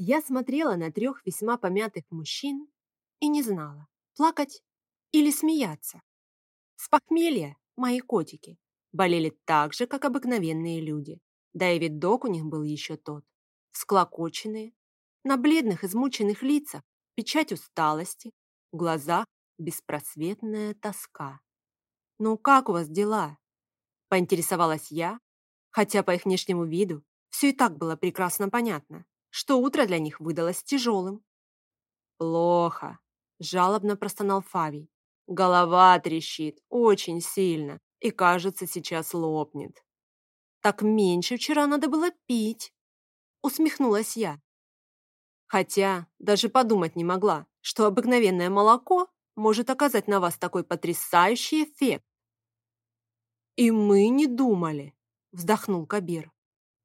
Я смотрела на трех весьма помятых мужчин и не знала, плакать или смеяться. С похмелья мои котики болели так же, как обыкновенные люди. Да и видок у них был еще тот. Склокоченные, на бледных измученных лицах печать усталости, в глазах беспросветная тоска. «Ну как у вас дела?» – поинтересовалась я, хотя по их внешнему виду все и так было прекрасно понятно, что утро для них выдалось тяжелым. «Плохо», – жалобно простонал Фавий. «Голова трещит очень сильно и, кажется, сейчас лопнет». «Так меньше вчера надо было пить», – усмехнулась я. Хотя даже подумать не могла, что обыкновенное молоко может оказать на вас такой потрясающий эффект. «И мы не думали», – вздохнул Кабир.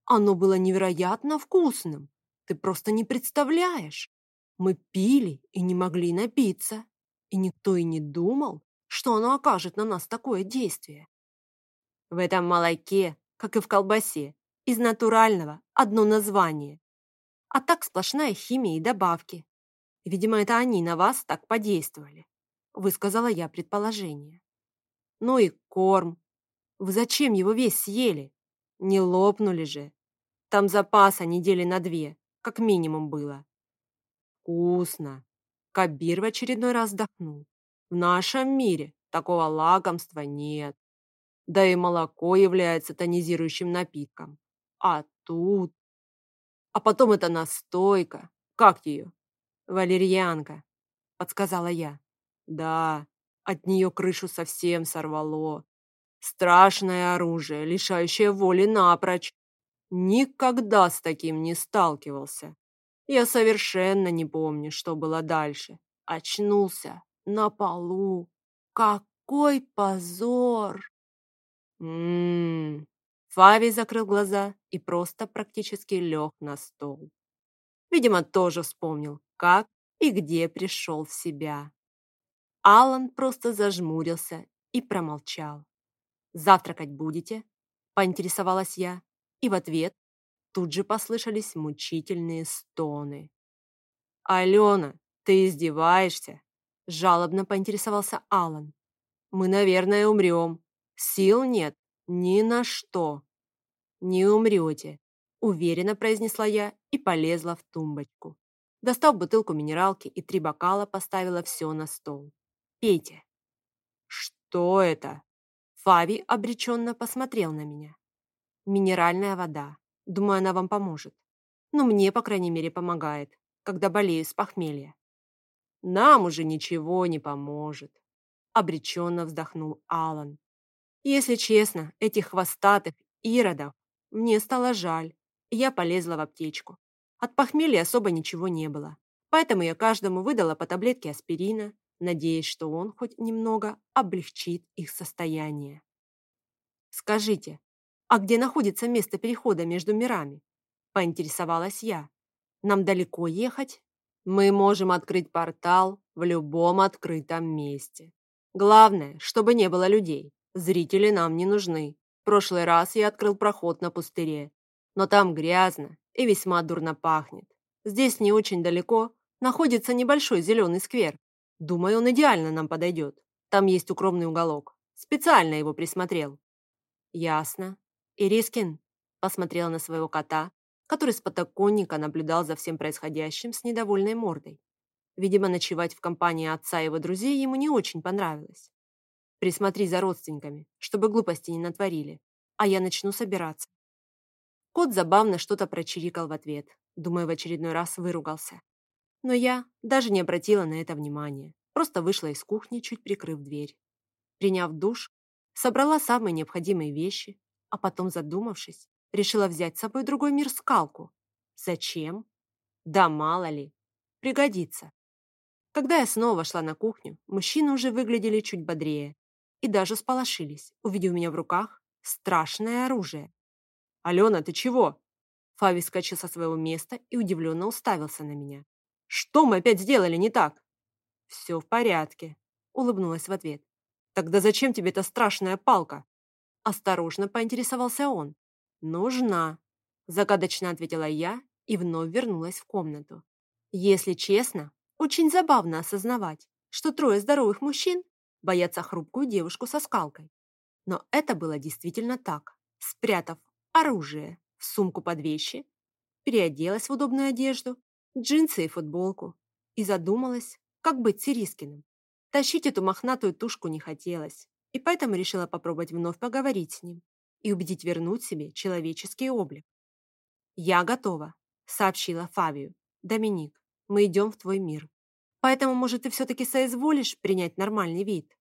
«Оно было невероятно вкусным. Ты просто не представляешь. Мы пили и не могли напиться, и никто и не думал, что оно окажет на нас такое действие. В этом молоке, как и в колбасе, из натурального одно название. А так сплошная химия и добавки. Видимо, это они на вас так подействовали высказала я предположение. Ну и корм. Вы зачем его весь съели? Не лопнули же. Там запаса недели на две, как минимум было. Вкусно. Кабир в очередной раз вздохнул. В нашем мире такого лакомства нет. Да и молоко является тонизирующим напитком. А тут... А потом это настойка. Как ее? Валерьянка, подсказала я. Да, от нее крышу совсем сорвало. Страшное оружие, лишающее воли напрочь. Никогда с таким не сталкивался. Я совершенно не помню, что было дальше. Очнулся на полу. Какой позор! Ммм... Фави закрыл глаза и просто практически лег на стол. Видимо, тоже вспомнил, как и где пришел в себя. Алан просто зажмурился и промолчал. «Завтракать будете?» – поинтересовалась я, и в ответ тут же послышались мучительные стоны. «Алена, ты издеваешься?» – жалобно поинтересовался Алан. «Мы, наверное, умрем. Сил нет ни на что». «Не умрете», – уверенно произнесла я и полезла в тумбочку. Достав бутылку минералки и три бокала, поставила все на стол. Пейте». «Что это?» Фави обреченно посмотрел на меня. «Минеральная вода. Думаю, она вам поможет. Но мне, по крайней мере, помогает, когда болею с похмелья». «Нам уже ничего не поможет», — обреченно вздохнул Алан. «Если честно, этих хвостатых иродов мне стало жаль, я полезла в аптечку. От похмелья особо ничего не было, поэтому я каждому выдала по таблетке аспирина, надеясь, что он хоть немного облегчит их состояние. «Скажите, а где находится место перехода между мирами?» – поинтересовалась я. «Нам далеко ехать?» «Мы можем открыть портал в любом открытом месте. Главное, чтобы не было людей. Зрители нам не нужны. В прошлый раз я открыл проход на пустыре, но там грязно и весьма дурно пахнет. Здесь не очень далеко находится небольшой зеленый сквер, Думаю, он идеально нам подойдет. Там есть укромный уголок. Специально его присмотрел. Ясно. Ирискин посмотрела на своего кота, который с подоконника наблюдал за всем происходящим с недовольной мордой. Видимо, ночевать в компании отца и его друзей ему не очень понравилось. Присмотри за родственниками, чтобы глупости не натворили, а я начну собираться. Кот забавно что-то прочирикал в ответ, думая в очередной раз выругался. Но я даже не обратила на это внимания, просто вышла из кухни, чуть прикрыв дверь. Приняв душ, собрала самые необходимые вещи, а потом, задумавшись, решила взять с собой другой мир скалку. Зачем? Да мало ли. Пригодится. Когда я снова вошла на кухню, мужчины уже выглядели чуть бодрее и даже сполошились, увидев меня в руках страшное оружие. «Алена, ты чего?» Фави скачал со своего места и удивленно уставился на меня. Что мы опять сделали не так?» «Все в порядке», — улыбнулась в ответ. «Тогда зачем тебе эта страшная палка?» Осторожно поинтересовался он. «Нужна», — загадочно ответила я и вновь вернулась в комнату. Если честно, очень забавно осознавать, что трое здоровых мужчин боятся хрупкую девушку со скалкой. Но это было действительно так. Спрятав оружие в сумку под вещи, переоделась в удобную одежду, джинсы и футболку и задумалась, как быть с Ирискиным. Тащить эту мохнатую тушку не хотелось, и поэтому решила попробовать вновь поговорить с ним и убедить вернуть себе человеческий облик. «Я готова», — сообщила Фавию. «Доминик, мы идем в твой мир. Поэтому, может, ты все-таки соизволишь принять нормальный вид?»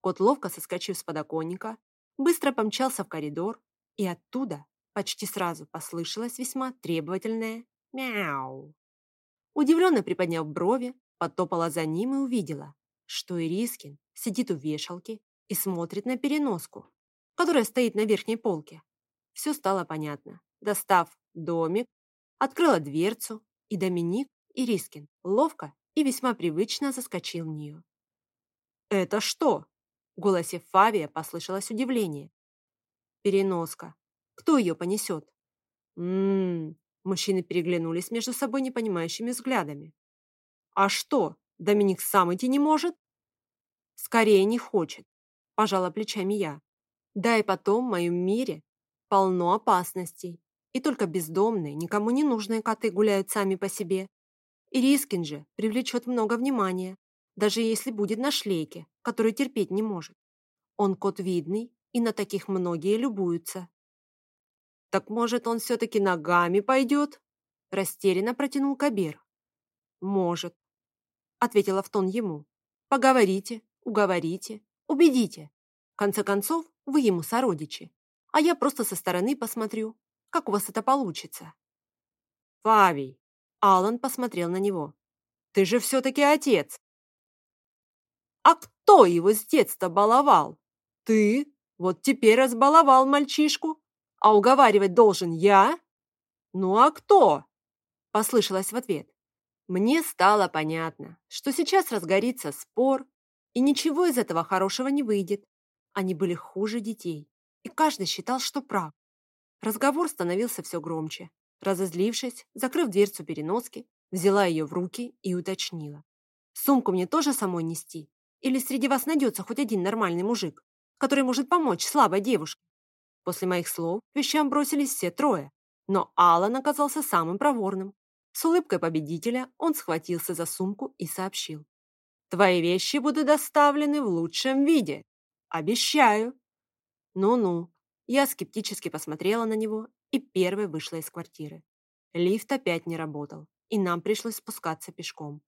Кот, ловко соскочив с подоконника, быстро помчался в коридор, и оттуда почти сразу послышалось весьма требовательное «мяу». Удивленно приподняв брови, потопала за ним и увидела, что Ирискин сидит у вешалки и смотрит на переноску, которая стоит на верхней полке. Все стало понятно. Достав домик, открыла дверцу, и Доминик Ирискин ловко и весьма привычно заскочил в нее. «Это что?» В голосе Фавия послышалось удивление. «Переноска. Кто ее понесет?» «М-м-м...» Мужчины переглянулись между собой непонимающими взглядами. «А что, Доминик сам идти не может?» «Скорее не хочет», – пожала плечами я. «Да и потом в моем мире полно опасностей, и только бездомные, никому не нужные коты гуляют сами по себе. И Рискин же привлечет много внимания, даже если будет на шлейке, который терпеть не может. Он кот видный, и на таких многие любуются. «Так, может, он все-таки ногами пойдет?» Растерянно протянул Кабир. «Может», — ответила в тон ему. «Поговорите, уговорите, убедите. В конце концов, вы ему сородичи, а я просто со стороны посмотрю, как у вас это получится». «Фавий!» Алан посмотрел на него. «Ты же все-таки отец!» «А кто его с детства баловал? Ты? Вот теперь разбаловал мальчишку, а уговаривать должен я? Ну а кто?» Послышалось в ответ. Мне стало понятно, что сейчас разгорится спор, и ничего из этого хорошего не выйдет. Они были хуже детей, и каждый считал, что прав. Разговор становился все громче. Разозлившись, закрыв дверцу переноски, взяла ее в руки и уточнила. «Сумку мне тоже самой нести? Или среди вас найдется хоть один нормальный мужик, который может помочь слабой девушке?» После моих слов вещам бросились все трое, но Алан оказался самым проворным. С улыбкой победителя он схватился за сумку и сообщил. «Твои вещи будут доставлены в лучшем виде. Обещаю!» «Ну-ну», я скептически посмотрела на него и первой вышла из квартиры. Лифт опять не работал, и нам пришлось спускаться пешком.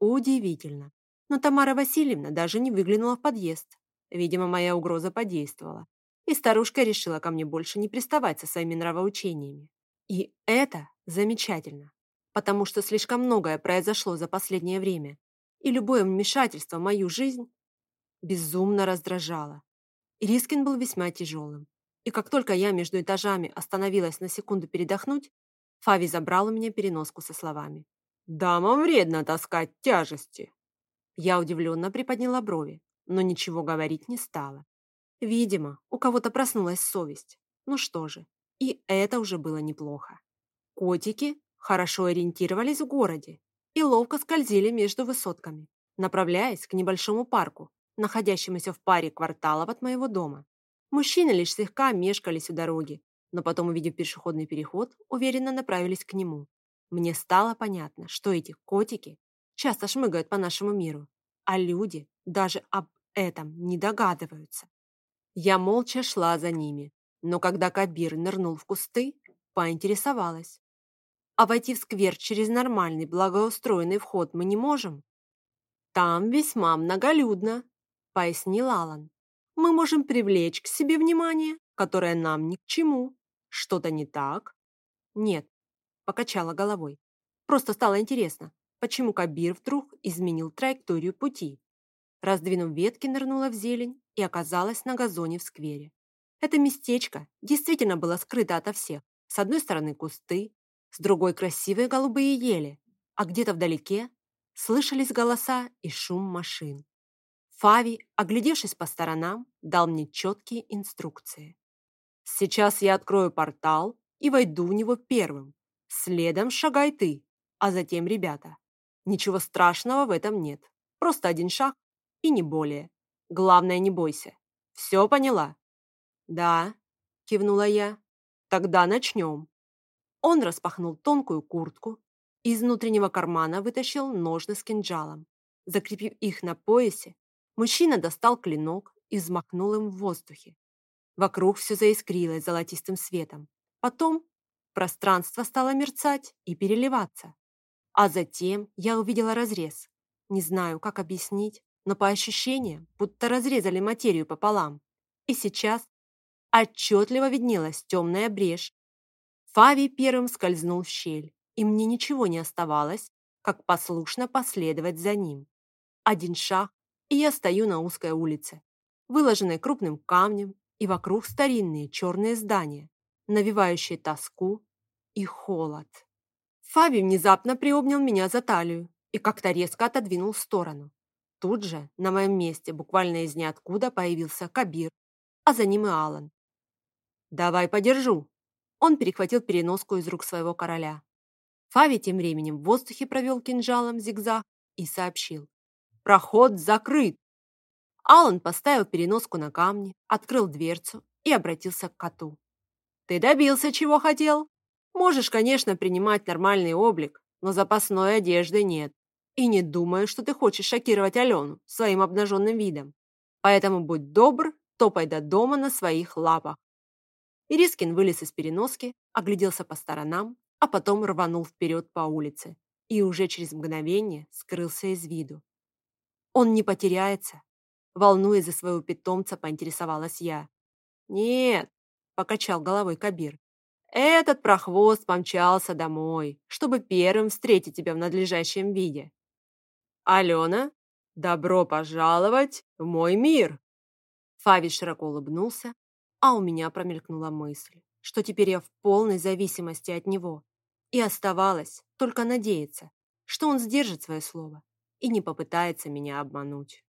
Удивительно. Но Тамара Васильевна даже не выглянула в подъезд. Видимо, моя угроза подействовала. И старушка решила ко мне больше не приставать со своими нравоучениями. И это замечательно, потому что слишком многое произошло за последнее время, и любое вмешательство в мою жизнь безумно раздражало. Ирискин был весьма тяжелым. И как только я между этажами остановилась на секунду передохнуть, Фави забрал у меня переноску со словами. «Дамам вредно таскать тяжести!» Я удивленно приподняла брови, но ничего говорить не стала. Видимо, у кого-то проснулась совесть. Ну что же, и это уже было неплохо. Котики хорошо ориентировались в городе и ловко скользили между высотками, направляясь к небольшому парку, находящемуся в паре кварталов от моего дома. Мужчины лишь слегка мешкались у дороги, но потом, увидев пешеходный переход, уверенно направились к нему. Мне стало понятно, что эти котики часто шмыгают по нашему миру, а люди даже об этом не догадываются. Я молча шла за ними, но когда Кабир нырнул в кусты, поинтересовалась. А войти в сквер через нормальный благоустроенный вход мы не можем? Там весьма многолюдно, пояснил Алан мы можем привлечь к себе внимание, которое нам ни к чему. Что-то не так? Нет, покачала головой. Просто стало интересно, почему Кабир вдруг изменил траекторию пути. Раздвинув ветки, нырнула в зелень и оказалась на газоне в сквере. Это местечко действительно было скрыто ото всех. С одной стороны кусты, с другой красивые голубые ели, а где-то вдалеке слышались голоса и шум машин. Фави, оглядевшись по сторонам, дал мне четкие инструкции. «Сейчас я открою портал и войду в него первым. Следом шагай ты, а затем ребята. Ничего страшного в этом нет. Просто один шаг и не более. Главное, не бойся. Все поняла?» «Да», — кивнула я. «Тогда начнем». Он распахнул тонкую куртку, из внутреннего кармана вытащил ножны с кинжалом. Закрепив их на поясе, мужчина достал клинок и взмахнул им в воздухе. Вокруг все заискрилось золотистым светом. Потом пространство стало мерцать и переливаться. А затем я увидела разрез. Не знаю, как объяснить, но по ощущениям, будто разрезали материю пополам. И сейчас отчетливо виднелась темная брешь. Фави первым скользнул в щель, и мне ничего не оставалось, как послушно последовать за ним. Один шаг, и я стою на узкой улице, выложенной крупным камнем, и вокруг старинные черные здания, навевающие тоску и холод. Фави внезапно приобнял меня за талию и как-то резко отодвинул в сторону. Тут же на моем месте буквально из ниоткуда появился Кабир, а за ним и Алан. «Давай подержу!» Он перехватил переноску из рук своего короля. Фави тем временем в воздухе провел кинжалом зигзаг и сообщил. «Проход закрыт!» Алан поставил переноску на камни, открыл дверцу и обратился к коту. «Ты добился, чего хотел? Можешь, конечно, принимать нормальный облик, но запасной одежды нет. И не думаю, что ты хочешь шокировать Алену своим обнаженным видом. Поэтому будь добр, топай до дома на своих лапах. Ирискин вылез из переноски, огляделся по сторонам, а потом рванул вперед по улице и уже через мгновение скрылся из виду. Он не потеряется. Волнуясь за своего питомца, поинтересовалась я. «Нет», — покачал головой Кабир. «Этот прохвост помчался домой, чтобы первым встретить тебя в надлежащем виде. «Алена, добро пожаловать в мой мир!» Фави широко улыбнулся, а у меня промелькнула мысль, что теперь я в полной зависимости от него. И оставалось только надеяться, что он сдержит свое слово и не попытается меня обмануть.